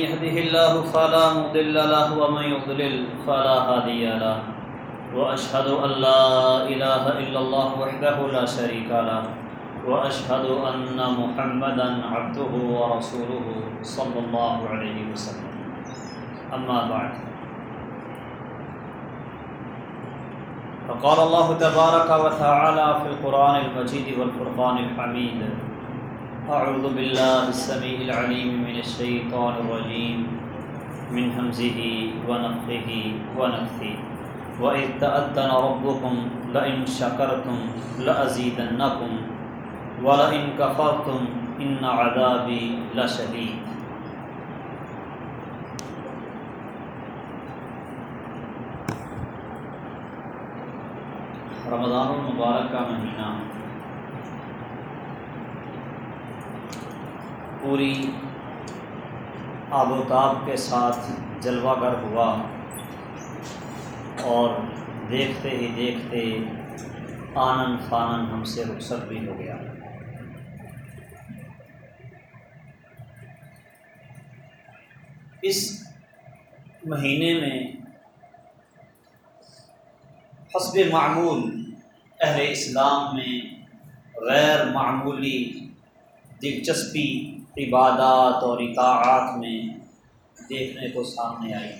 يهده الله فلا مضل له ومن يضلل فلا هادي له. واشهد ان لا اله الا الله وحده لا شريك له. واشهد ان محمدا عبده ورسوله صلى الله عليه وسلم. اما بعد. فقال الله تبارك وتعالى في القران المجيد والفرقان الحميد. أعوذ بالله السميع العليم من الشيطان الرجيم. من همزه ونفخه ونفثه. وإذ تأذن ربكم لئن شكرتم لأزيدنكم. ولئن كفرتم إن عذابي لشديد. رمضان المبارک کا مہینہ پوری آب و تاب کے ساتھ جلوہ گر ہوا اور دیکھتے ہی دیکھتے آنن فانن ہم سے رخصت بھی ہو گیا۔ اس مہینے میں حسب معمول اہل اسلام میں غیر معمولی دلچسپی عبادات اور اطاعات میں دیکھنے کو سامنے آئی۔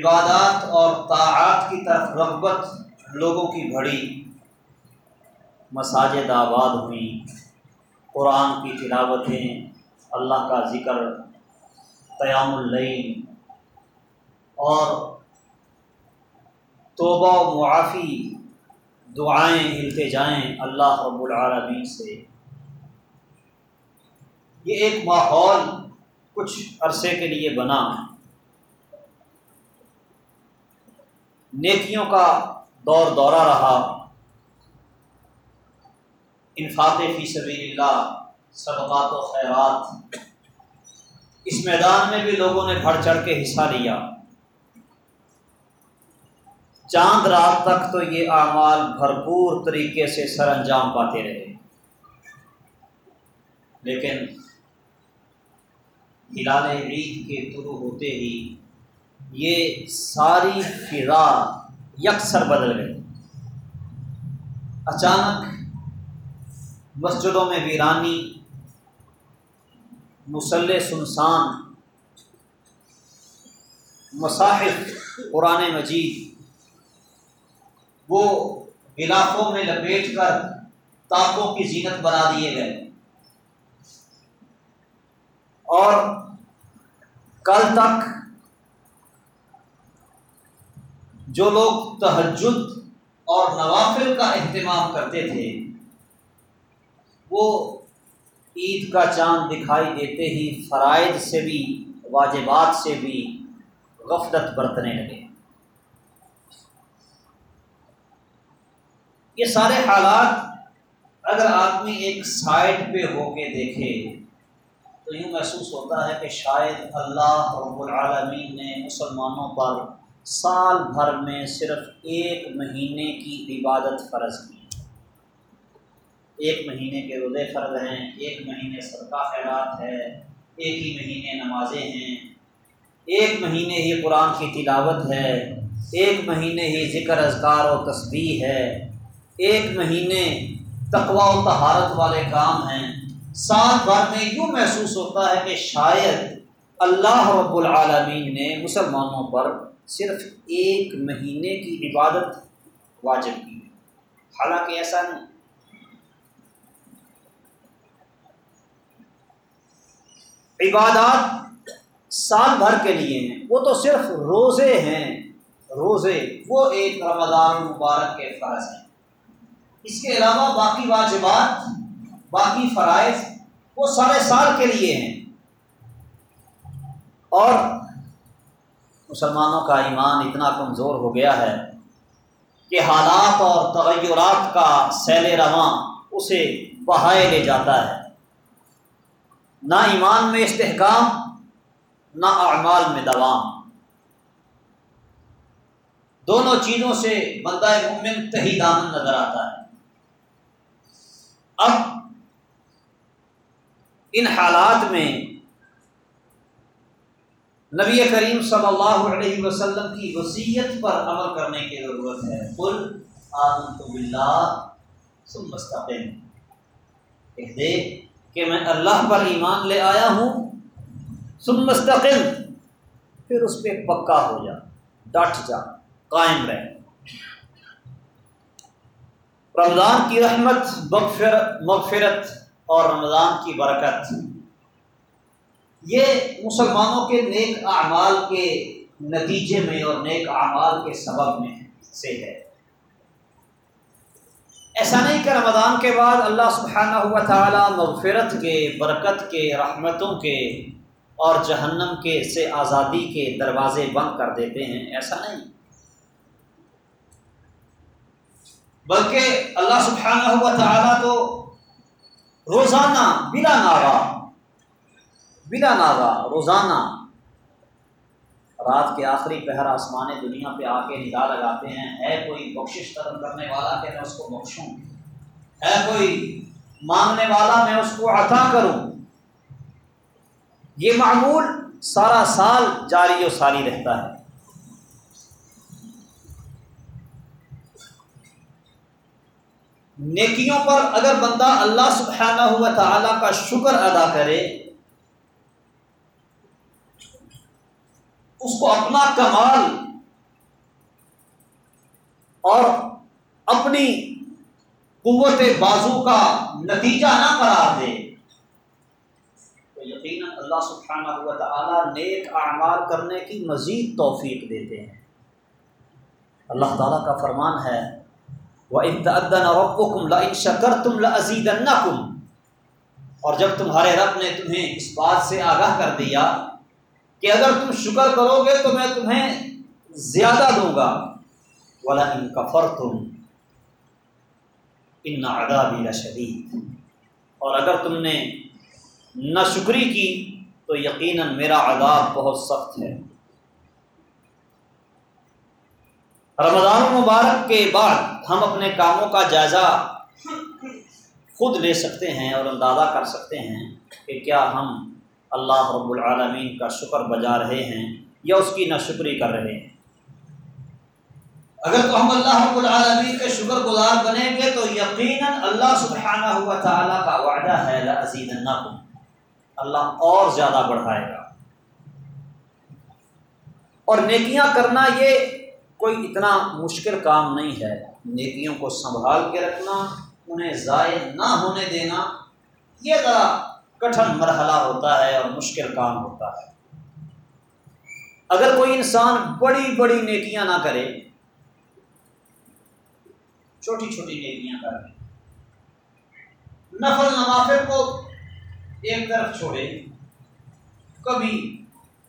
عبادات اور طاعات کی طرف رغبت لوگوں کی بڑی مساجد آباد ہوئیں، قرآن کی تلاوتیں، اللہ کا ذکر، قیام العین اور توبہ و معافی دعائیں، التجائیں اللہ رب العالمین سے۔ یہ ایک ماحول کچھ عرصے کے لیے بنا نیکیوں کا دور دورہ رہا۔ انفاق فی سبیل اللہ صدقات و خیرات۔ اس میدان میں بھی لوگوں نے بڑھ چڑھ کے حصہ لیا۔ چاند رات تک تو یہ اعمال بھرپور طریقے سے سر انجام پاتے رہے۔ لیکن ہلال عید کے طرو ہوتے ہی یہ ساری فضا یکسر بدل گئی۔ اچانک مسجدوں میں ویرانی، مسلح سنسان مصاحف قرآن مجید وہ علاقوں میں لپیٹ کر تاکوں کی زینت بنا دیے گئے۔ اور کل تک جو لوگ تہجد اور نوافل کا اہتمام کرتے تھے، وہ عید کا چاند دکھائی دیتے ہی فرائض سے بھی، واجبات سے بھی غفلت برتنے لگے۔ یہ سارے حالات اگر آدمی ایک سائڈ پہ ہو کے دیکھے تو یوں محسوس ہوتا ہے کہ شاید اللہ رب العالمین نے مسلمانوں پر سال بھر میں صرف ایک مہینے کی عبادت فرض کی۔ ایک مہینے کے روزے فرض ہیں، ایک مہینے صدقہ خیرات ہے، ایک ہی مہینے نمازیں ہیں۔ ایک مہینے ہی قرآن کی تلاوت ہے، ایک مہینے ہی ذکر اذکار و تسبیح ہے۔ ایک مہینے تقوا و تہارت والے کام ہیں۔ سال بھر میں یوں محسوس ہوتا ہے کہ شاید اللہ رب العالمین نے مسلمانوں پر صرف ایک مہینے کی عبادت واجب کی حالانکہ ایسا نہیں۔ عبادات سال بھر کے لیے ہیں۔ وہ تو صرف روزے ہیں۔ روزے وہ ایک رمضان مبارک کے فرض ہیں۔ اس کے علاوہ باقی واجبات، باقی فرائض وہ سارے سال کے لیے ہیں۔ اور مسلمانوں کا ایمان اتنا کمزور ہو گیا ہے کہ حالات اور تغیرات کا سیل رواں اسے بہائے لے جاتا ہے۔ نہ ایمان میں استحکام، نہ اعمال میں دوام۔ دونوں چیزوں سے بندہ مومن تہی دامن نظر آتا ہے۔ اب ان حالات میں نبی کریم صلی اللہ علیہ وسلم کی وصیت پر عمل کرنے کی ضرورت ہے۔ کل آدم تو بلّہ مستقل کہہ دے کہ میں اللہ پر ایمان لے آیا ہوں سم مستقل پھر اس پہ پکا ہو جا، ڈٹ جا، قائم رہ۔ رمضان کی رحمت مغفرت اور رمضان کی برکت۔ یہ مسلمانوں کے نیک اعمال کے نتیجے میں اور نیک اعمال کے سبب میں سے ہے۔ ایسا نہیں کہ رمضان کے بعد اللہ سبحانہ ہوا تعالیٰ مغفرت کے، برکت کے، رحمتوں کے اور جہنم کے سے آزادی کے دروازے بند کر دیتے ہیں، ایسا نہیں۔ بلکہ اللہ سبحانہ ہوا تعالیٰ تو روزانہ بلا ناوا بلا ناوا، روزانہ رات کے آخری پہر آسمان دنیا پہ آ کے نگاہ لگاتے ہیں۔ ہے کوئی بخشش کرم کرنے والا کہ میں اس کو بخشوں؟ ہے کوئی مانگنے والا میں اس کو عطا کروں؟ یہ معمول سارا سال جاری و ساری رہتا ہے۔ نیکیوں پر اگر بندہ اللہ سبحانہ ہوا تعالیٰ کا شکر ادا کرے، اس کو اپنا کمال اور اپنی قوت بازو کا نتیجہ نہ قرار دے، تو یقیناً اللہ سبحانہ ہوا تعالیٰ نیک اعمال کرنے کی مزید توفیق دیتے ہیں۔ اللہ تعالیٰ کا فرمان ہے وہ امتدن رقم لا شکر تم لزید اور جب تمہارے رب نے تمہیں اس بات سے آگاہ کر دیا کہ اگر تم شکر کرو گے تو میں تمہیں زیادہ دوں گا۔ ولا ان کفر تم ان ادا شدید اور اگر تم نے نہ شکری کی تو یقیناً میرا عذاب بہت سخت ہے۔ رمضان المبارک کے بعد ہم اپنے کاموں کا جائزہ خود لے سکتے ہیں اور اندازہ کر سکتے ہیں کہ کیا ہم اللہ رب العالمین کا شکر بجا رہے ہیں یا اس کی ناشکری کر رہے ہیں۔ اگر تو ہم اللہ رب العالمین کے شکر گزار بنیں گے تو یقیناً اللہ سبحانہ ہوا تعالیٰ کا وعدہ ہے اللہ اور زیادہ بڑھائے گا۔ اور نیکیاں کرنا یہ کوئی اتنا مشکل کام نہیں ہے۔ نیکیوں کو سنبھال کے رکھنا، انہیں ضائع نہ ہونے دینا، یہ ذرا کٹھن مرحلہ ہوتا ہے اور مشکل کام ہوتا ہے۔ اگر کوئی انسان بڑی بڑی نیکیاں نہ کرے، چھوٹی چھوٹی نیکیاں کرے، نفل نوافل کو ایک طرف چھوڑے، کبھی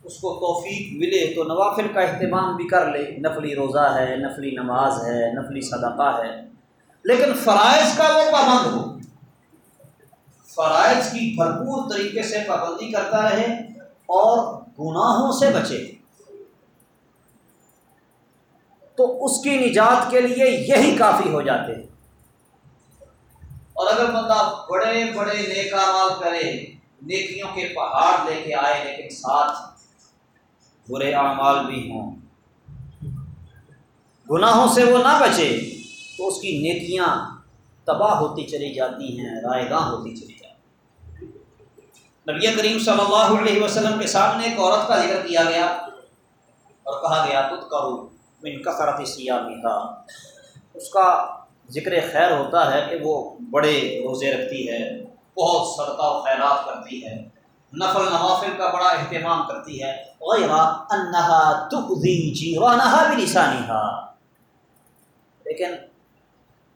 اس کو توفیق ملے تو نوافل کا اہتمام بھی کر لے۔ نفلی روزہ ہے، نفلی نماز ہے، نفلی صدقہ ہے۔ لیکن فرائض کا وہ پابند ہو۔ فرائض کی بھرپور طریقے سے پابندی کرتا رہے اور گناہوں سے بچے۔ تو اس کی نجات کے لیے یہی کافی ہو جاتے ہیں۔ اور اگر بندہ بڑے بڑے نیک مال کرے، نیکیوں کے پہاڑ لے کے آئے، لیکن ساتھ برے اعمال بھی ہوں۔ گناہوں سے وہ نہ بچے تو اس کی نیکیاں تباہ ہوتی چلی جاتی ہیں رائے گاہ ہوتی چلی جاتی نبی کریم صلی اللہ علیہ وسلم کے سامنے ایک عورت کا ذکر کیا گیا اور کہا گیا تت کرو من کثرت سیاہ تھا اس کا ذکر خیر ہوتا ہے کہ وہ بڑے روزے رکھتی ہے، بہت صدقہ و خیرات کرتی ہے۔ نفل نوافل کا بڑا اہتمام کرتی ہے۔ لیکن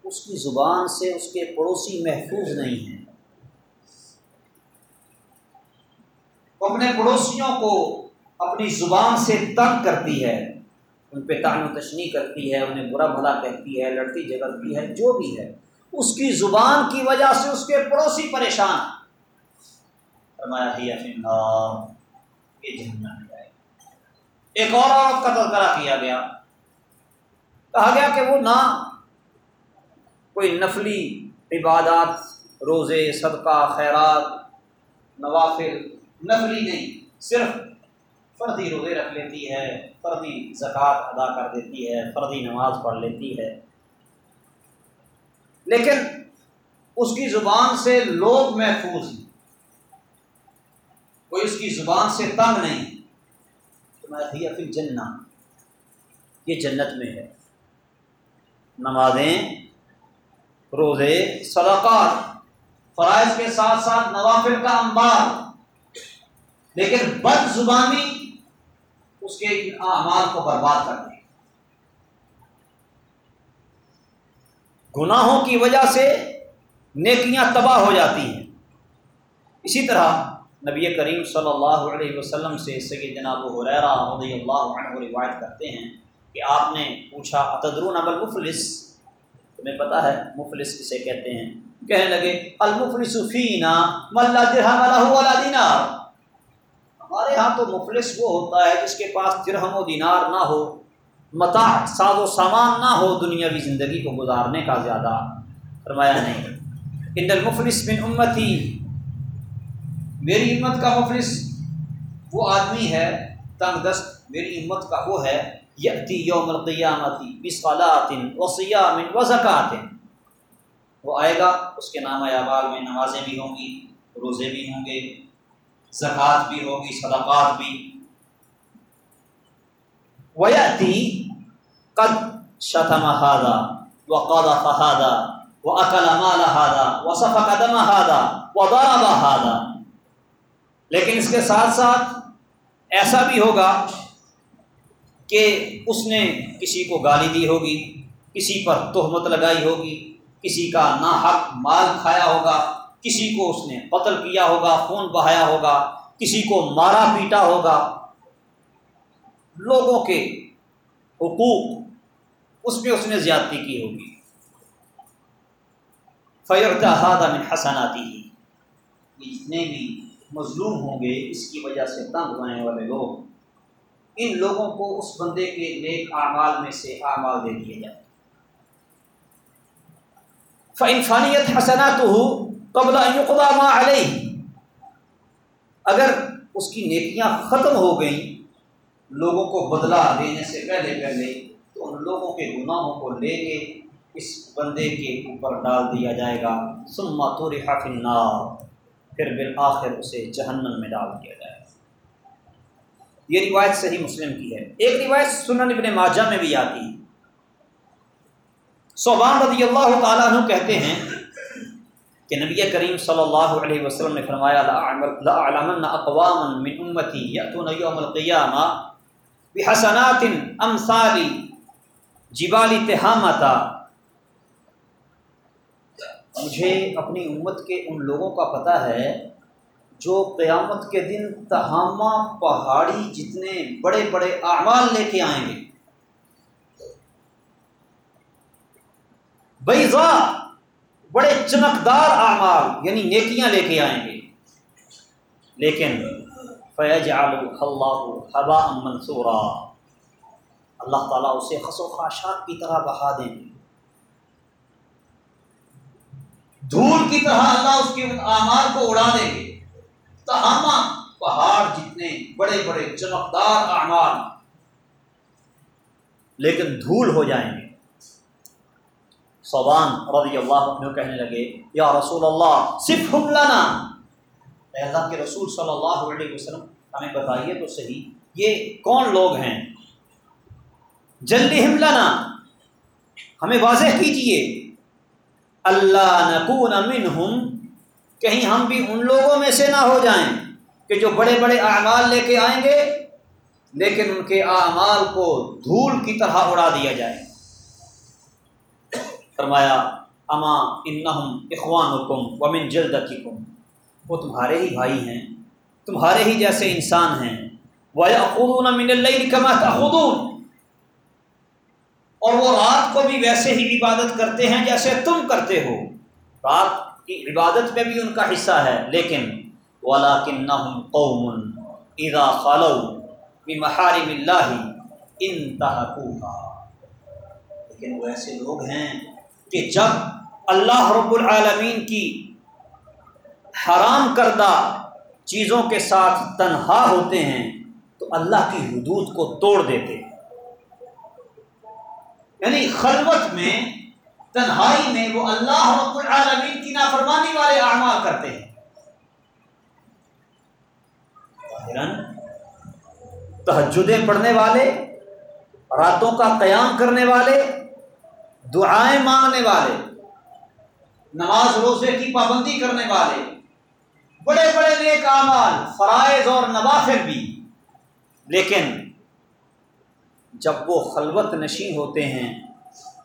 اس کی زبان سے اس کے پڑوسی محفوظ نہیں ہیں۔ وہ اپنے پڑوسیوں کو اپنی زبان سے تنگ کرتی ہے۔ ان پہ تعین و تشنی کرتی ہے، انہیں برا بھلا کہتی ہے، لڑتی جگڑتی ہے، جو بھی ہے۔ اس کی زبان کی وجہ سے اس کے پڑوسی پریشان فرمایا ہی یہ جہنم جائے ایک اور عورت کا تذکرہ کیا گیا۔ کہا گیا کہ وہ نہ کوئی نفلی عبادات، روزے، صدقہ، خیرات، نوافل، نفلی نہیں، صرف فردی روزے رکھ لیتی ہے، فردی زکوٰۃ ادا کر دیتی ہے، فردی نماز پڑھ لیتی ہے۔ لیکن اس کی زبان سے لوگ محفوظ ہیں۔ کوئی اس کی زبان سے تنگ نہیں۔ تو پھر جنہ یہ جنت میں ہے۔ نمازیں، روزے، صدقات، فرائض کے ساتھ ساتھ نوافل کا انبار۔ لیکن بد زبانی اس کے اعمال کو برباد کر دیں گناہوں کی وجہ سے نیکیاں تباہ ہو جاتی ہیں۔ اسی طرح نبی کریم صلی اللہ علیہ وسلم سے سید جناب حریرہ رضی اللہ عنہ روایت کرتے ہیں کہ آپ نے پوچھا، اتدرون ابل تمہیں پتہ ہے، مفلس کسے کہتے ہیں؟ کہنے لگے، المفلس فینا ملا درہم له ولا دینار. ہمارے ہاں تو مفلس وہ ہوتا ہے جس کے پاس درہم و دینار نہ ہو متا ساز و سامان نہ ہو دنیاوی زندگی کو گزارنے کا زیادہ فرمایا نہیں۔ ان المفلس من امتی میری امت کا مفلس، وہ آدمی ہے، تنگ دست، میری امت کا وہ ہے یتی یوم القیامتی بصلاۃ وصیام وزکات وہ آئے گا، اس کے نام اعمال میں نمازیں بھی ہوں گی، روزے بھی ہوں گے زکوٰۃ بھی ہوگی، صدقات بھی۔ ویتی قد شتم هذا وقضى فهذا واكل مال هذا وسفك دم هذا وضرب هذا۔ لیکن اس کے ساتھ ساتھ ایسا بھی ہوگا کہ اس نے کسی کو گالی دی ہوگی، کسی پر تہمت لگائی ہوگی، کسی کا ناحق مال کھایا ہوگا، کسی کو اس نے قتل کیا ہوگا، خون بہایا ہوگا، کسی کو مارا پیٹا ہوگا۔ لوگوں کے حقوق، اس پہ اس نے زیادتی کی ہوگی۔ فیرتا من حسناتی ہی جتنے بھی مظلوم ہوں گے، اس کی وجہ سے تنگ ہونے والے لوگ۔ ان لوگوں کو اس بندے کے نیک اعمال میں سے اعمال دے دیے جائیں۔ فنفانیت حسنات ہو قبل ما علیہ اگر اس کی نیکیاں ختم ہو گئیں لوگوں کو بدلا دینے سے پہلے پہلے، تو ان لوگوں کے گناہوں کو لے کے اس بندے کے اوپر ڈال دیا جائے گا۔ سما تو النار۔ پھر بالآخر اسے جہنم میں ڈال دیا جائے۔ یہ روایت صحیح مسلم کی ہے۔ ایک روایت سنن ابن ماجہ میں بھی آتی ہے۔ صوبان رضی اللہ تعالیٰ عنہ کہتے ہیں کہ نبی کریم صلی اللہ علیہ وسلم نے فرمایا اقوام من امتی یأتون یوم القیامہ بحسنات امثال جبال تہامتا مجھے اپنی امت کے ان لوگوں کا پتہ ہے جو قیامت کے دن تہامہ پہاڑی جتنے بڑے بڑے اعمال لے کے آئیں گے۔ بیضا بڑے چمکدار اعمال یعنی نیکیاں لے کے آئیں گے۔ لیکن فیج اللہ حبا منصورا اللہ تعالیٰ اسے خس و خاشات کی طرح بہا دیں گے۔ دھول کی طرح اللہ اس کے اعمال کو اڑا دیں گے۔ تہامہ پہاڑ جتنے بڑے بڑے چمکدار اعمال۔ لیکن دھول ہو جائیں گے۔ صوبان رضی اللہ عنہ کہنے لگے، یا رسول اللہ صرف ہم لانا اللہ کے رسول صلی اللہ علیہ وسلم، ہمیں بتائیے تو صحیح، یہ کون لوگ ہیں؟ جلدی ہم لانا ہمیں واضح کیجیے اللہ نقون منہم، کہیں ہم بھی ان لوگوں میں سے نہ ہو جائیں کہ جو بڑے بڑے اعمال لے کے آئیں گے، لیکن ان کے اعمال کو دھول کی طرح اڑا دیا جائے۔ فرمایا، اما ان اخوان حکم ومن جلد کم وہ تمہارے ہی بھائی ہیں، تمہارے ہی جیسے انسان ہیں۔ وہ خود من اللہ کماتا خدون اور وہ رات کو بھی ویسے ہی عبادت کرتے ہیں جیسے تم کرتے ہو۔ رات کی عبادت میں بھی ان کا حصہ ہے، لیکن والا کن قوم ادا خالو محارم اللہ انتہا لیکن وہ ایسے لوگ ہیں کہ جب اللہ رب العالمین کی حرام کردہ چیزوں کے ساتھ تنہا ہوتے ہیں، تو اللہ کی حدود کو توڑ دیتے ہیں۔ یعنی خلوت میں، تنہائی میں وہ اللہ رب العالمین کی نافرمانی والے اعمال کرتے ہیں۔ تحجدیں پڑھنے والے، راتوں کا قیام کرنے والے، دعائیں مانگنے والے، نماز روزے کی پابندی کرنے والے، بڑے بڑے نیک اعمال، فرائض اور نوافر بھی۔ لیکن جب وہ خلوت نشین ہوتے ہیں،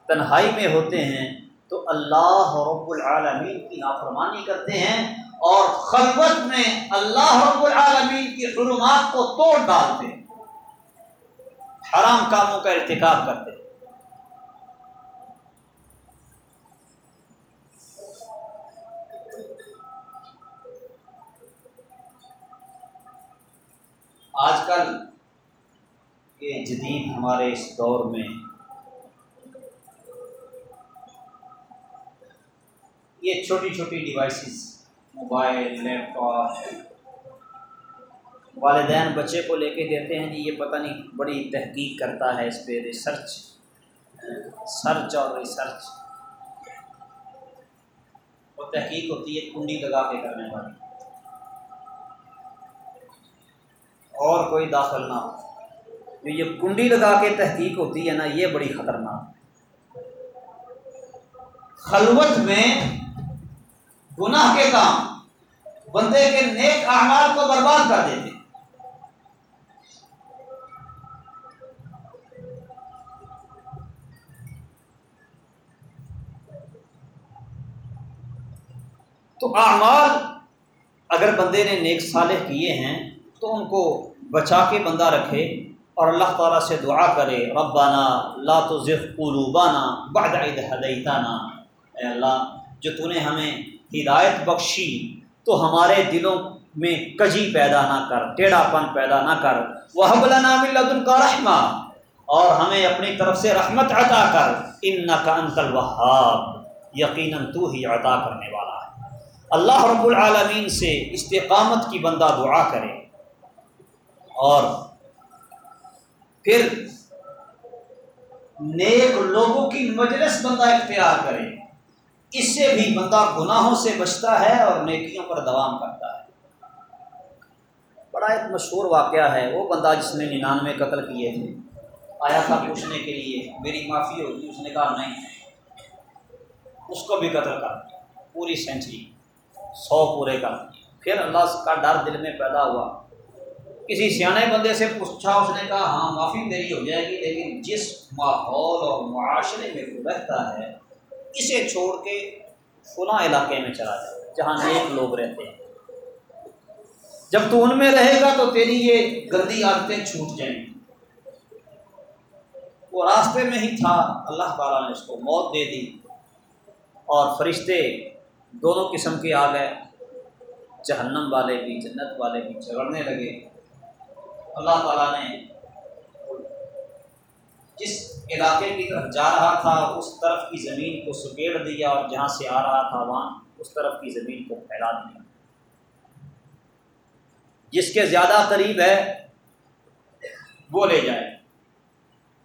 تنہائی میں ہوتے ہیں، تو اللہ رب العالمین کی نافرمانی کرتے ہیں اور خلوت میں اللہ رب العالمین کی حرمات کو توڑ ڈالتے ہیں۔ حرام کاموں کا ارتکاب کرتے ہیں آج کل کے جدید ہمارے اس دور میں یہ چھوٹی چھوٹی ڈیوائسز موبائل لیپ ٹاپ والدین بچے کو لے کے دیتے ہیں جی یہ پتہ نہیں بڑی تحقیق کرتا ہے اس پہ ریسرچ سرچ اور ریسرچ اور تحقیق ہوتی ہے کنڈی لگا کے کرنے والی۔ اور کوئی داخل نہ ہو۔ یہ کنڈی لگا کے تحقیق ہوتی ہے نا، یہ بڑی خطرناک خلوت میں گناہ کے کام بندے کے نیک احمد کو برباد کر دیتے تو اعمال اگر بندے نے نیک صالح کیے ہیں تو ان کو بچا کے بندہ رکھے۔ اور اللہ تعالیٰ سے دعا کرے ربانہ لا تزغ قلوبانا بعد اذ هديتنا اے اللہ، جو تو نے ہمیں ہدایت بخشی، تو ہمارے دلوں میں کجی پیدا نہ کر، ٹیڑھا پن پیدا نہ کر۔ وہ لنا من کا رحمہ۔ اور ہمیں اپنی طرف سے رحمت عطا کر۔ ان کا انکل وہاب یقیناً تو ہی عطا کرنے والا ہے۔ اللہ رب العالمین سے استقامت کی بندہ دعا کرے۔ اور پھر نیک لوگوں کی مجلس بندہ اختیار کرے۔ اس سے بھی بندہ گناہوں سے بچتا ہے اور نیکیوں پر دوام کرتا ہے۔ بڑا ایک مشہور واقعہ ہے۔ وہ بندہ جس نے ننانوے قتل کیے تھے، آیا تھا پوچھنے کے لیے، میری معافی ہوگی؟ اس نے کہا، نہیں. اس کو بھی قتل کر پوری سینچری، سو پورے کر پھر اللہ کا ڈر دل میں پیدا ہوا۔ کسی سیانے بندے سے پوچھا، اس نے کہا ہاں معافی میری ہو جائے گی، لیکن جس ماحول اور معاشرے میں وہ رہتا ہے، اسے چھوڑ کے فلاں علاقے میں چلا جائے، جہاں نیک لوگ رہتے ہیں۔ جب تو ان میں رہے گا تو تیری یہ گندی عادتیں چھوٹ جائیں گی۔ وہ راستے میں ہی تھا، اللہ تعالیٰ نے اس کو موت دے دی۔ اور فرشتے دونوں قسم کے آ گئے، جہنم والے بھی، جنت والے بھی جھگڑنے لگے۔ اللہ تعالیٰ نے جس علاقے کی طرف جا رہا تھا، اس طرف کی زمین کو سکیڑ دیا اور جہاں سے آ رہا تھا وہاں، اس طرف کی زمین کو پھیلا دیا۔ جس کے زیادہ قریب ہے، وہ لے جائے۔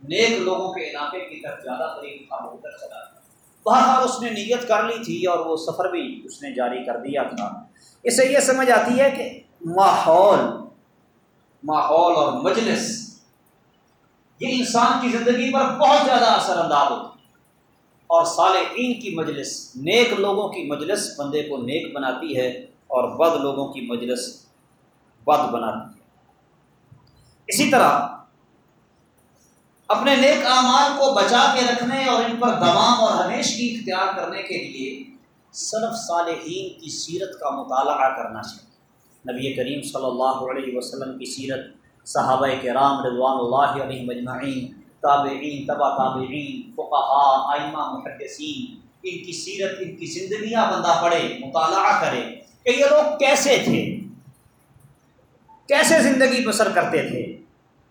نیک لوگوں کے علاقے کی طرف زیادہ قریب تھا، وہ ادھر چلا وہاں اس نے نیت کر لی تھی اور وہ سفر بھی اس نے جاری کر دیا تھا۔ اس سے یہ سمجھ آتی ہے کہ ماحول ماحول اور مجلس، یہ انسان کی زندگی پر بہت زیادہ اثر انداز ہوتی ہے۔ اور صالحین کی مجلس نیک لوگوں کی مجلس بندے کو نیک بناتی ہے اور بد لوگوں کی مجلس بد بناتی ہے۔ اسی طرح اپنے نیک اعمال کو بچا کے رکھنے اور ان پر دوام اور ہمیش کی اختیار کرنے کے لیے صرف صالحین کی سیرت کا مطالعہ کرنا چاہیے۔ نبی کریم صلی اللہ علیہ وسلم کی سیرت، صحابہ کرام رضوان اللہ علیہ مجمعین تابعین تبا تابعین فقہا آئمہ محدثین، ان کی سیرت، ان کی زندگیاں بندہ پڑھے، مطالعہ کرے کہ یہ لوگ کیسے تھے؟ کیسے زندگی بسر کرتے تھے؟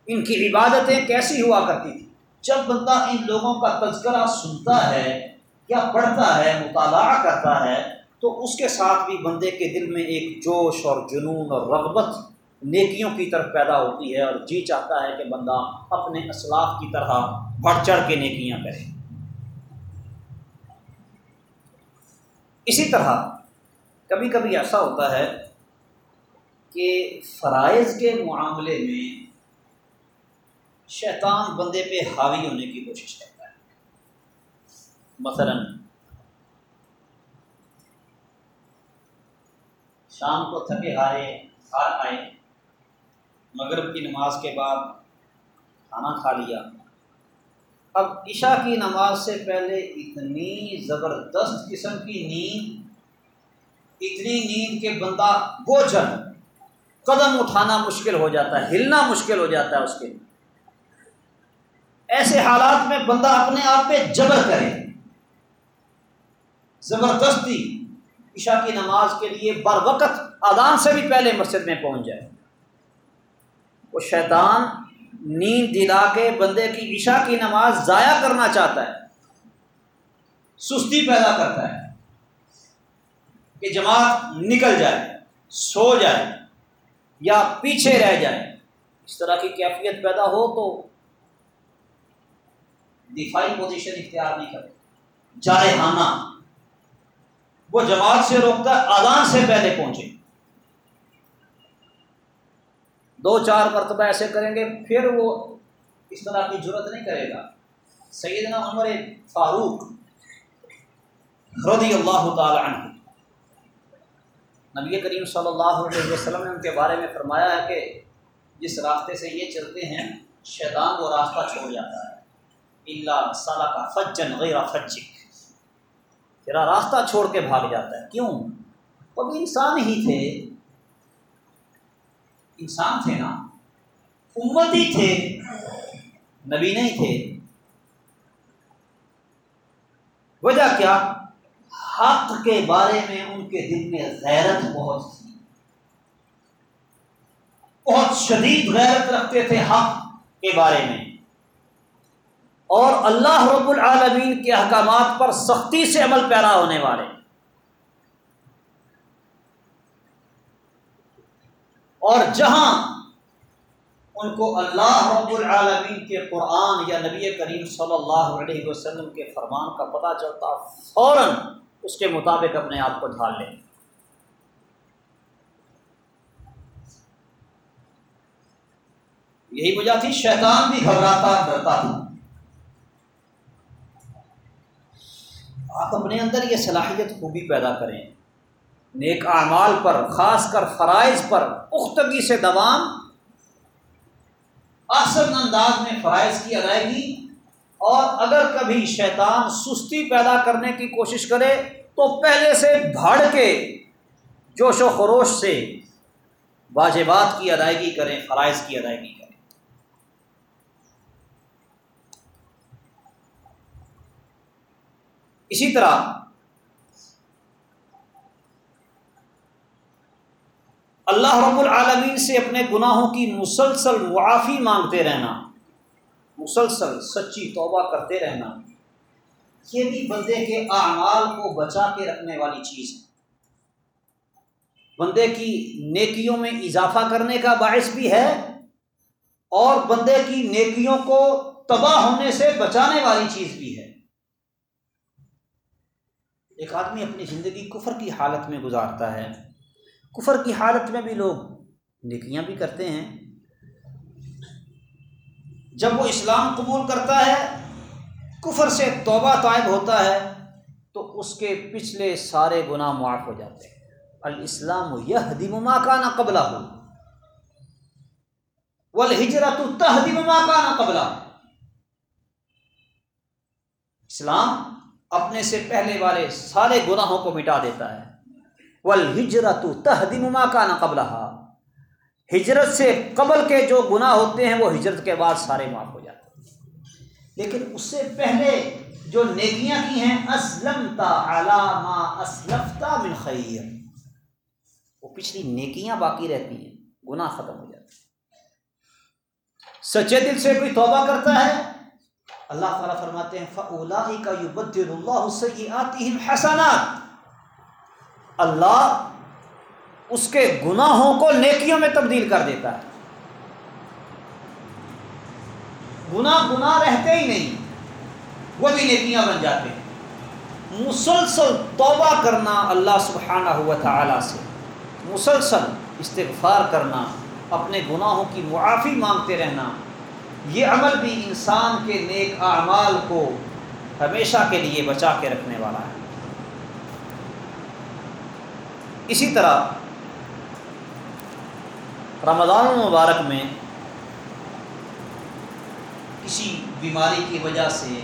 ان کی عبادتیں کیسی ہوا کرتی تھیں؟ جب بندہ ان لوگوں کا تذکرہ سنتا ہے یا پڑھتا ہے، مطالعہ کرتا ہے تو اس کے ساتھ بھی بندے کے دل میں ایک جوش اور جنون اور رغبت نیکیوں کی طرف پیدا ہوتی ہے اور جی چاہتا ہے کہ بندہ اپنے اسلاف کی طرح بڑھ چڑھ کے نیکیاں کرے۔ اسی طرح کبھی کبھی ایسا ہوتا ہے کہ فرائض کے معاملے میں شیطان بندے پہ حاوی ہونے کی کوشش کرتا ہے۔ مثلا شام کو تھکے ہارے ہار آئے۔ مغرب کی نماز کے بعد کھانا کھا لیا۔ اب عشاء کی نماز سے پہلے اتنی زبردست قسم کی نیند، اتنی نیند کہ بندہ بوجھل قدم اٹھانا مشکل ہو جاتا ہے، ہلنا مشکل ہو جاتا ہے اس کے۔ ایسے حالات میں بندہ اپنے آپ پہ جبر کرے۔ زبردستی۔ عشاء کی نماز کے لیے بر وقت آدان سے بھی پہلے مسجد میں پہنچ جائے۔ وہ شیطان نیند دلا کے بندے کی عشاء کی نماز ضائع کرنا چاہتا ہے۔ سستی پیدا کرتا ہے کہ جماعت نکل جائے، سو جائے یا پیچھے رہ جائے۔ اس طرح کی کیفیت پیدا ہو تو دفاعی پوزیشن اختیار نہیں کرے۔ جائے ہانا وہ جماعت سے روکتا ہے آزان سے پہلے پہنچے۔ دو چار مرتبہ ایسے کریں گے، پھر وہ اس طرح کی ضرورت نہیں کرے گا۔ سیدنا عمر فاروق رضی اللہ تعالی عنہ، نبی کریم صلی اللہ علیہ وسلم نے ان کے بارے میں فرمایا ہے کہ جس راستے سے یہ چلتے ہیں، شیطان وہ راستہ چھوڑ جاتا ہے۔ اللہ صلاح کا فجن غیر فجک۔ تیرا راستہ چھوڑ کے بھاگ جاتا ہے۔ کیوں؟ وہ بھی انسان ہی تھے۔ انسان تھے نا۔ امتی تھے۔ نبی نہیں تھے۔ وجہ کیا؟ حق کے بارے میں ان کے دل میں غیرت بہت تھی۔ بہت شدید غیرت رکھتے تھے حق کے بارے میں۔ اور اللہ رب العالمین کے احکامات پر سختی سے عمل پیرا ہونے والے۔ اور جہاں ان کو اللہ رب العالمین کے قرآن یا نبی کریم صلی اللہ علیہ وسلم کے فرمان کا پتہ چلتا فوراً اس کے مطابق اپنے آپ کو ڈھال لیں۔ یہی وجہ تھی شیطان بھی گھبراتا، ڈرتا تھا۔ آپ اپنے اندر یہ صلاحیت خوبی پیدا کریں۔ نیک اعمال پر، خاص کر فرائض پر، پختگی سے دوام، آسن انداز میں فرائض کی ادائیگی، اور اگر کبھی شیطان سستی پیدا کرنے کی کوشش کرے، تو پہلے سے بھاڑ کے جوش و خروش سے واجبات کی ادائیگی کریں، فرائض کی ادائیگی کریں اسی طرح اللہ رب العالمین سے اپنے گناہوں کی مسلسل معافی مانگتے رہنا، مسلسل سچی توبہ کرتے رہنا، یہ بھی بندے کے اعمال کو بچا کے رکھنے والی چیز ہے۔ بندے کی نیکیوں میں اضافہ کرنے کا باعث بھی ہے اور بندے کی نیکیوں کو تباہ ہونے سے بچانے والی چیز بھی ہے۔ ایک آدمی اپنی زندگی کفر کی حالت میں گزارتا ہے۔ کفر کی حالت میں بھی لوگ نیکیاں بھی کرتے ہیں۔ جب وہ اسلام قبول کرتا ہے، کفر سے توبہ طائب ہوتا ہے، تو اس کے پچھلے سارے گناہ معاف ہو جاتے ہیں۔ الاسلام یہ دما کا نہ قبلہ۔ ہو والہجرت تہدیما کا نہ قبلہ۔ اسلام اپنے سے پہلے والے سارے گناہوں کو مٹا دیتا ہے۔ والہجرت تہدیما کا نہ قبلہ ہجرت سے قبل کے جو گناہ ہوتے ہیں، وہ ہجرت کے بعد سارے معاف ہو جاتے ہیں۔ لیکن اس سے پہلے جو نیکیاں کی ہیں اسلم تا اسلفتا من خیر وہ پچھلی نیکیاں باقی رہتی ہیں، گناہ ختم ہو جاتے ہیں۔ سچے دل سے کوئی توبہ کرتا ہے؟ اللہ تعالیٰ فرماتے ہیں، فَأُولَئِكَ يُبَدِّلُ اللَّهُ سَيِّئَاتِهِمْ حَسَنَاتٍ۔ اللہ اس کے گناہوں کو نیکیوں میں تبدیل کر دیتا ہے۔ گناہ گناہ رہتے ہی نہیں، وہ بھی نیکیاں بن جاتے ہیں۔ مسلسل توبہ کرنا اللہ سبحانہ ہوا تعالیٰ سے، مسلسل استغفار کرنا، اپنے گناہوں کی معافی مانگتے رہنا یہ عمل بھی انسان کے نیک اعمال کو ہمیشہ کے لیے بچا کے رکھنے والا ہے۔ اسی طرح رمضان المبارک میں کسی بیماری کی وجہ سے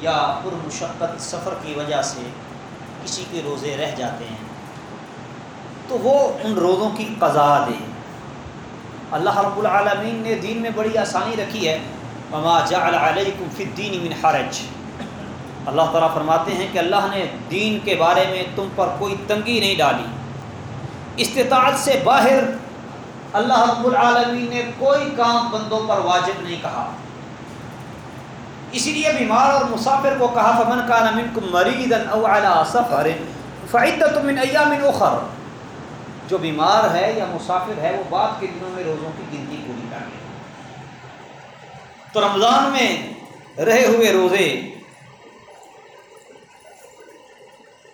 یا پرمشقت سفر کی وجہ سے کسی کے روزے رہ جاتے ہیں تو وہ ان روزوں کی قضا دے۔ اللہ رب العالمین نے دین میں بڑی آسانی رکھی ہے۔ مما جعل علیکم فی الدین من حرج۔ اللہ تعالیٰ فرماتے ہیں کہ اللہ نے دین کے بارے میں تم پر کوئی تنگی نہیں ڈالی۔ استطاعت سے باہر اللہ رب العالمین نے کوئی کام بندوں پر واجب نہیں کہا۔ اسی لیے بیمار اور مسافر کو کہا، فمن کا نمن کو مرید سفر فعدت من ایام اخر جو بیمار ہے یا مسافر ہے وہ بعد کے دنوں میں روزوں کی گنتی پوری کر لے تو رمضان میں رہے ہوئے روزے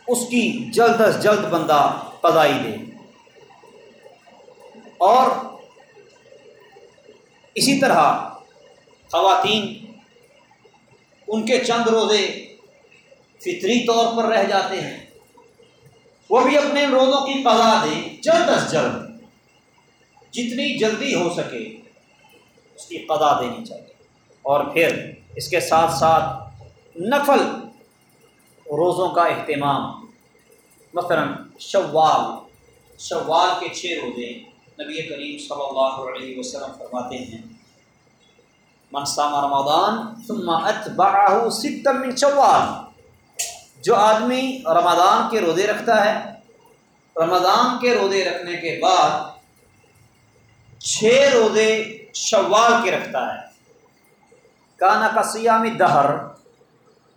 اس کی جلد از جلد بندہ پذائی دے۔ اور اسی طرح خواتین ان کے چند روزے فطری طور پر رہ جاتے ہیں۔ وہ بھی اپنے روزوں کی قضا دیں، جلد از جلد۔ جتنی جلدی ہو سکے، اس کی قضا دینی چاہیے۔ اور پھر اس کے ساتھ ساتھ نفل روزوں کا اہتمام۔ مثلا شوال شوال کے چھ روزے نبی کریم صلی اللہ علیہ وسلم فرماتے ہیں۔ منصام رمضان ثم اتبعہ ستم من شوال۔ جو آدمی رمضان کے روزے رکھتا ہے، رمضان کے روزے رکھنے کے بعد چھ روزے شوال کے رکھتا ہے۔ کانا کا سیامی دہر،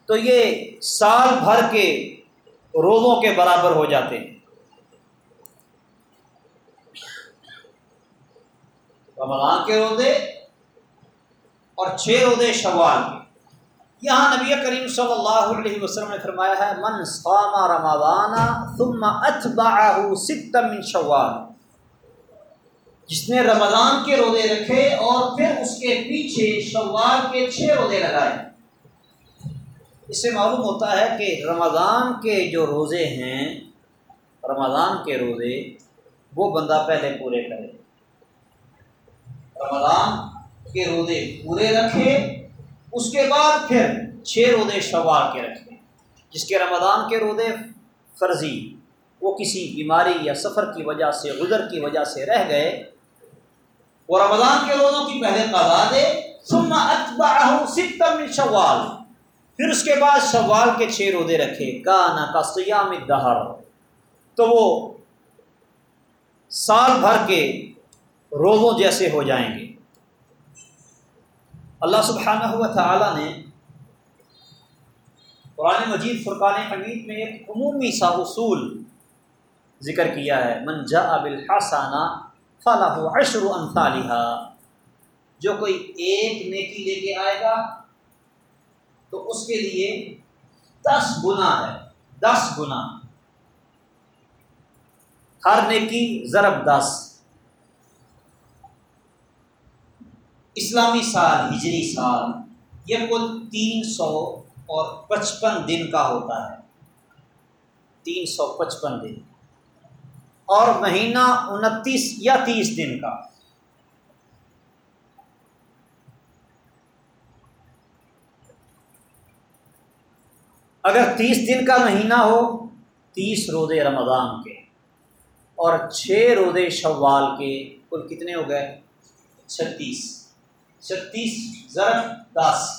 تو یہ سال بھر کے روزوں کے برابر ہو جاتے ہیں۔ رمضان کے روزے اور چھ روزے شوال کے۔ یہاں نبی کریم صلی اللہ علیہ وسلم نے فرمایا ہے، من صام رمضان ثم اتبعه ست من شوال. جس نے رمضان کے روزے رکھے اور پھر اس کے پیچھے شوال کے چھ روزے لگائے۔ اس سے معلوم ہوتا ہے کہ رمضان کے جو روزے ہیں، رمضان کے روزے، وہ بندہ پہلے پورے کرے۔ رمضان کے روزے پورے رکھے اس کے بعد پھر چھ روزے شوال کے رکھے جس کے رمضان کے روزے فرضی، وہ کسی بیماری یا سفر کی وجہ سے غذر کی وجہ سے رہ گئے، وہ رمضان کے روزوں کی پہلے قضا دے ثم اتبعہ ستم من شوال۔ پھر اس کے بعد شوال کے چھ روزے رکھے، کانا کا سیام دہر تو وہ سال بھر کے روزوں جیسے ہو جائیں گے۔ اللہ سبحانہ ہوا تعالیٰ نے قرآن مجید، فرقان حمید میں ایک عمومی سا اصول ذکر کیا ہے۔ من جا بالحسانہ فلاح عشر انصالحہ جو کوئی ایک نیکی لے کے آئے گا، تو اس کے لیے دس گنا ہے۔ دس گنا ہر نیکی ضرب دس۔ اسلامی سال، ہجری سال، یہ کل تین سو اور پچپن دن کا ہوتا ہے۔ تین سو پچپن دن۔ اور مہینہ انتیس یا تیس دن کا۔ اگر تیس دن کا مہینہ ہو، تیس روزے رمضان کے۔ اور چھ روزے شوال کے۔ کل کتنے ہو گئے؟ چھتیس۔ چھتیس ضرب دس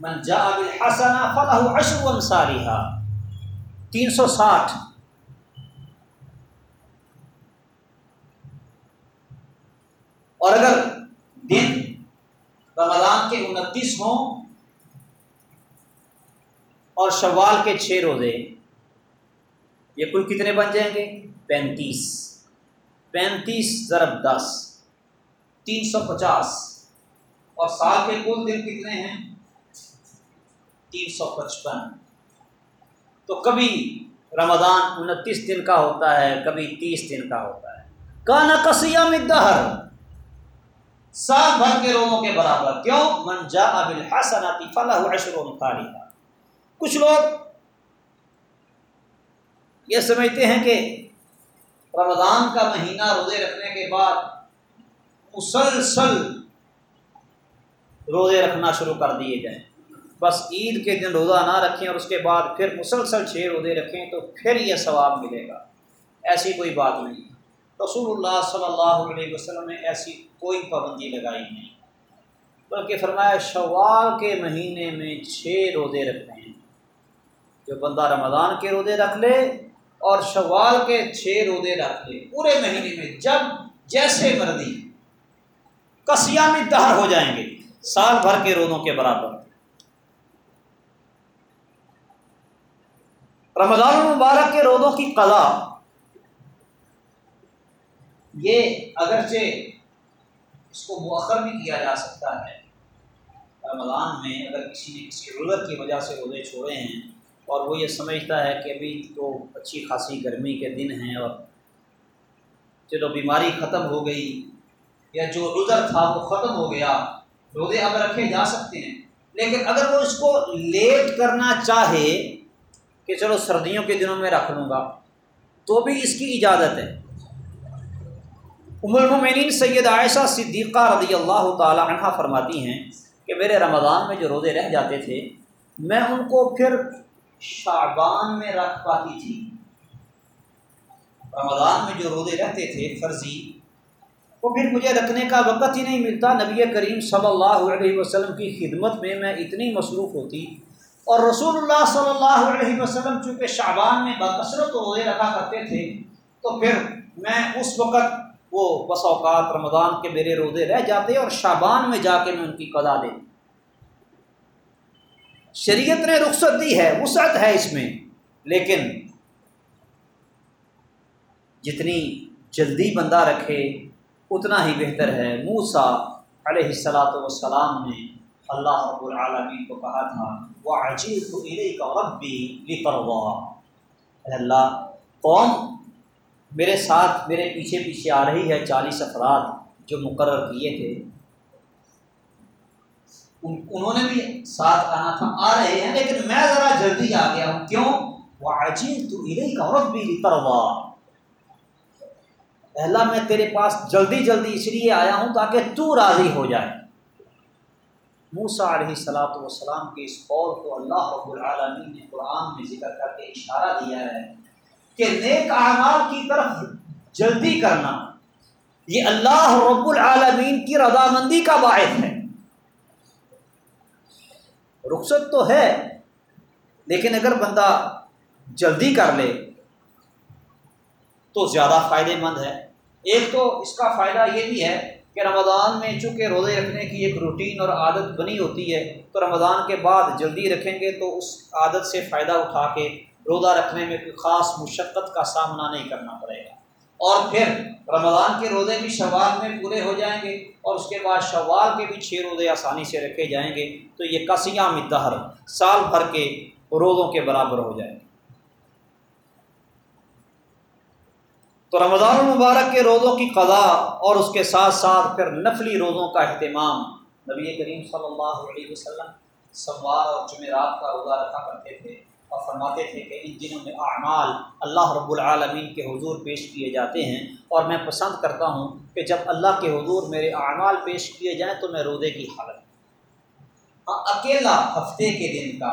من جا بالحسنہ فلاح اشو تین سو ساٹھ. اور اگر دن رمضان کے انتیس ہوں اور شوال کے چھ روزے، یہ کل کتنے بن جائیں گے؟ پینتیس. پینتیس ضرب دس تین سو پچاس۔ اور سال کے کل دن کتنے ہیں؟ تین سو پچپن۔ تو کبھی رمضان انتیس دن کا ہوتا ہے، کبھی تیس دن کا ہوتا ہے۔ کانا کسیا میں دہر سال بھر کے روزوں کے برابر۔ کیوں؟ من جا بالحسناتی فلاح عشر و مطالعہ کچھ لوگ یہ سمجھتے ہیں کہ رمضان کا مہینہ روزے رکھنے کے بعد مسلسل روزے رکھنا شروع کر دیے جائیں۔ بس عید کے دن روزہ نہ رکھیں اور اس کے بعد پھر مسلسل چھ روزے رکھیں تو پھر یہ ثواب ملے گا۔ ایسی کوئی بات نہیں۔ رسول اللہ صلی اللہ علیہ وسلم نے ایسی کوئی پابندی لگائی نہیں، بلکہ فرمایا شوال کے مہینے میں چھ روزے رکھتے ہیں۔ جو بندہ رمضان کے روزے رکھ لے اور شوال کے چھ روزے رکھ لے، پورے مہینے میں جب جیسے مرضی۔ کسیا میں دہر ہو جائیں گے۔ سال بھر کے روزوں کے برابر۔ رمضان المبارک کے روزوں کی قضا۔ یہ اگرچہ اس کو مؤخر بھی کیا جا سکتا ہے۔ رمضان میں اگر کسی نے کسی عذر کی وجہ سے روزے چھوڑے ہیں اور وہ یہ سمجھتا ہے کہ ابھی تو اچھی خاصی گرمی کے دن ہیں اور چلو بیماری ختم ہو گئی یا جو عذر تھا وہ ختم ہو گیا، روزے اب رکھے جا سکتے ہیں۔ لیکن اگر وہ اس کو لیٹ کرنا چاہے کہ چلو سردیوں کے دنوں میں رکھ لوں گا، تو بھی اس کی اجازت ہے۔ ام المومنین سید عائشہ صدیقہ رضی اللہ تعالی عنہ فرماتی ہیں کہ میرے رمضان میں جو روزے رہ جاتے تھے، میں ان کو پھر شعبان میں رکھ پاتی تھی۔ رمضان میں جو روزے رہتے تھے، فرضی وہ پھر مجھے رکھنے کا وقت ہی نہیں ملتا۔ نبی کریم صلی اللہ علیہ وسلم کی خدمت میں میں اتنی مصروف ہوتی۔ اور رسول اللہ صلی اللہ علیہ وسلم چونکہ شعبان میں بکثرت روزے رکھا کرتے تھے، تو پھر میں اس وقت وہ بس اوقات رمضان کے میرے روزے رہ جاتے اور شعبان میں جا کے میں ان کی قضا دے شریعت نے رخصت دی ہے، وسعت ہے اس میں، لیکن جتنی جلدی بندہ رکھے اتنا ہی بہتر ہے۔ موسا علیہ السلاۃ والسلام نے اللہ رب العالمین کو کہا تھا وہ عجیب تو کا رب بھی اللہ، قوم میرے ساتھ میرے پیچھے پیچھے آ رہی ہے چالیس افراد جو مقرر کیے تھے۔ انہوں نے بھی ساتھ آنا تھا، آ رہے ہیں، لیکن میں ذرا جلدی آ گیا ہوں۔ کیوں؟ وہ عجیب تو کا رب بھی اللہ میں تیرے پاس جلدی جلدی اس لیے آیا ہوں تاکہ تو راضی ہو جائے۔ موسا علیہ صلاۃ والسلام کے اس قول کو اللہ رب العالمین نے قرآن میں ذکر کر کے اشارہ دیا ہے کہ نیک اعمال کی طرف جلدی کرنا، یہ اللہ رب العالمین کی رضامندی کا باعث ہے۔ رخصت تو ہے، لیکن اگر بندہ جلدی کر لے تو زیادہ فائدے مند ہے۔ ایک تو اس کا فائدہ یہ بھی ہے کہ رمضان میں چونکہ روزے رکھنے کی ایک روٹین اور عادت بنی ہوتی ہے، تو رمضان کے بعد جلدی رکھیں گے تو اس عادت سے فائدہ اٹھا کے روزہ رکھنے میں کوئی خاص مشقت کا سامنا نہیں کرنا پڑے گا۔ اور پھر رمضان کے روزے بھی شوال میں پورے ہو جائیں گے اور اس کے بعد شوال کے بھی چھ روزے آسانی سے رکھے جائیں گے، تو یہ کسیاں مدہر سال بھر کے روزوں کے برابر ہو جائیں گے۔ تو رمضان المبارک کے روزوں کی قضا اور اس کے ساتھ ساتھ پھر نفلی روزوں کا اہتمام نبی کریم صلی اللہ علیہ وسلم سموار اور جمعرات کا روزہ رکھا کرتے تھے اور فرماتے تھے کہ ان دنوں میں اعمال اللہ رب العالمین کے حضور پیش کیے جاتے ہیں اور میں پسند کرتا ہوں کہ جب اللہ کے حضور میرے اعمال پیش کیے جائیں تو میں روزے کی حالت ہاں اکیلا ہفتے کے دن کا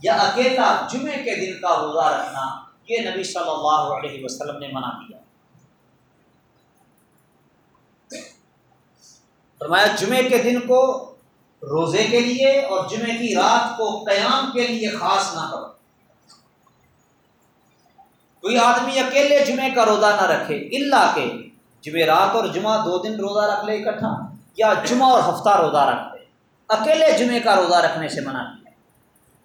یا اکیلا جمعے کے دن کا روزہ رکھنا یہ نبی صلی اللہ علیہ وسلم نے منع کیا۔ فرمایا جمعے کے دن کو روزے کے لیے اور جمعے کی رات کو قیام کے لیے خاص نہ کرو۔ کوئی آدمی اکیلے جمعے کا روزہ نہ رکھے اللہ کے جمعے رات اور جمعہ دو دن روزہ رکھ لے اکٹھا، یا جمعہ اور ہفتہ روزہ رکھ لے۔ اکیلے جمعے کا روزہ رکھنے سے منع کیا۔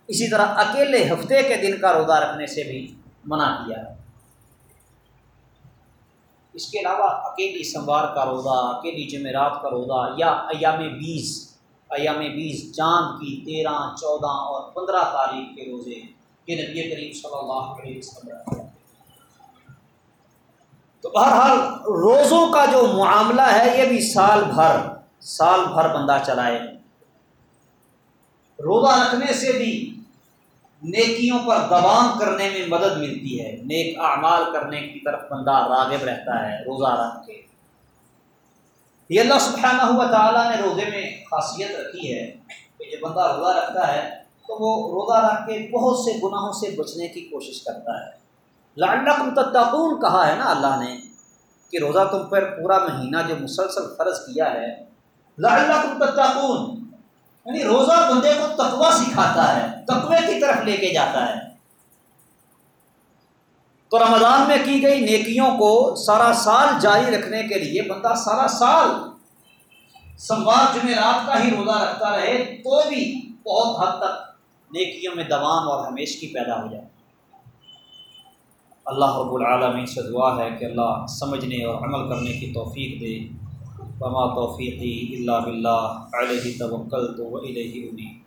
اسی طرح اکیلے ہفتے کے دن کا روزہ رکھنے سے بھی منع کیا۔ ہے اس کے علاوہ اکیلی سموار کا روزہ، اکیلی جمعرات کا روزہ یا ایام بیس ایام بیس چاند کی تیرہ، چودہ اور پندرہ تاریخ کے روزے یہ نبی کریم صلی اللہ علیہ وسلم تو بہرحال روزوں کا جو معاملہ ہے، یہ بھی سال بھر سال بھر بندہ چلائے۔ روزہ رکھنے سے بھی نیکیوں پر دوام کرنے میں مدد ملتی ہے۔ نیک اعمال کرنے کی طرف بندہ راغب رہتا ہے روزہ رکھ کے یہ اللہ سبحانہ ہوا تعالیٰ نے روزے میں خاصیت رکھی ہے کہ جب بندہ روزہ رکھتا ہے تو وہ روزہ رکھ کے بہت سے گناہوں سے بچنے کی کوشش کرتا ہے۔ لعلکم تتقون کہا ہے نا اللہ نے کہ روزہ تم پر پورا مہینہ جو مسلسل فرض کیا ہے لعلکم تتقون۔ یعنی روزہ بندے کو تقوا سکھاتا ہے، تقوی کی طرف لے کے جاتا ہے۔ تو رمضان میں کی گئی نیکیوں کو سارا سال جاری رکھنے کے لیے بندہ سارا سال سموار جمعرات کا ہی روزہ رکھتا رہے، تو بھی بہت حد تک نیکیوں میں دوام اور ہمیش کی پیدا ہو جائے۔ اللہ رب العالمین سے دعا ہے کہ اللہ سمجھنے اور عمل کرنے کی توفیق دے۔ وما توفیقی اللہ بلّہ علیہ توکل تو علیہ انہیں